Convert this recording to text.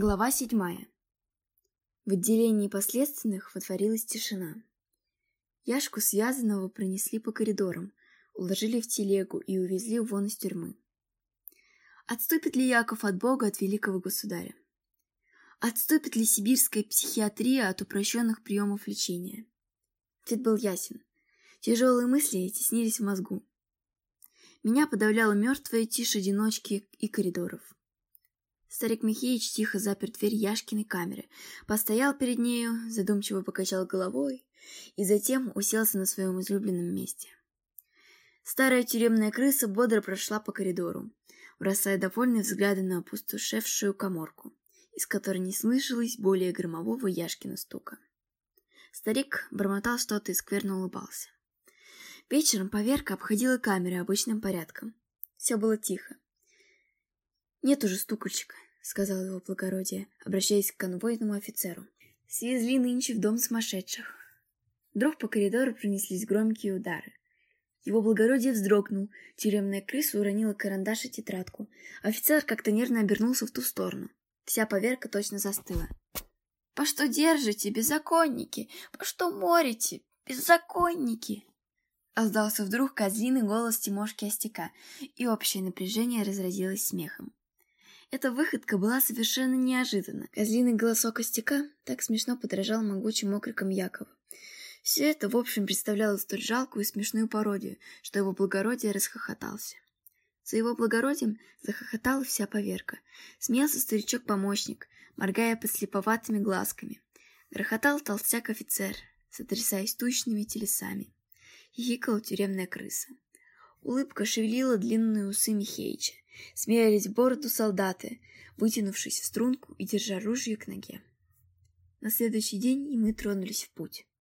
Глава седьмая. В отделении последственных воцарилась тишина. Яшку связанного пронесли по коридорам, уложили в телегу и увезли вон из тюрьмы. Отступит ли Яков от Бога, от великого государя? Отступит ли сибирская психиатрия от упрощенных приемов лечения? Ответ был ясен. Тяжелые мысли теснились в мозгу. Меня подавляла мертвая тишь одиночки и коридоров. Старик Михеич тихо запер дверь Яшкиной камеры, постоял перед нею, задумчиво покачал головой и затем уселся на своем излюбленном месте. Старая тюремная крыса бодро прошла по коридору, бросая довольные взгляды на опустошевшую коморку, из которой не слышалось более громового Яшкина стука. Старик бормотал что-то и скверно улыбался. Вечером поверка обходила камеры обычным порядком. Все было тихо. «Нет уже стукольчика», — сказал его благородие, обращаясь к конвойному офицеру. «Свезли нынче в дом сумасшедших». Вдруг по коридору пронеслись громкие удары. Его благородие вздрогнул, тюремная крыса уронила карандаш и тетрадку. Офицер как-то нервно обернулся в ту сторону. Вся поверка точно застыла. «По что держите, беззаконники? По что морите, беззаконники?» Раздался вдруг козлиный голос Тимошки Остяка, и общее напряжение разразилось смехом. Эта выходка была совершенно неожиданна. Козлиный голосок Остяка так смешно подражал могучим окрикам Якова. Все это, в общем, представляло столь жалкую и смешную пародию, что его благородие расхохотался. За его благородием захохотала вся поверка. Смеялся старичок-помощник, моргая подслеповатыми глазками. Грохотал толстяк-офицер, сотрясаясь тучными телесами. Хихикала тюремная крыса. Улыбка шевелила длинные усы Михеича. Смеялись бороду солдаты, вытянувшись в струнку и держа ружье к ноге. На следующий день и мы тронулись в путь.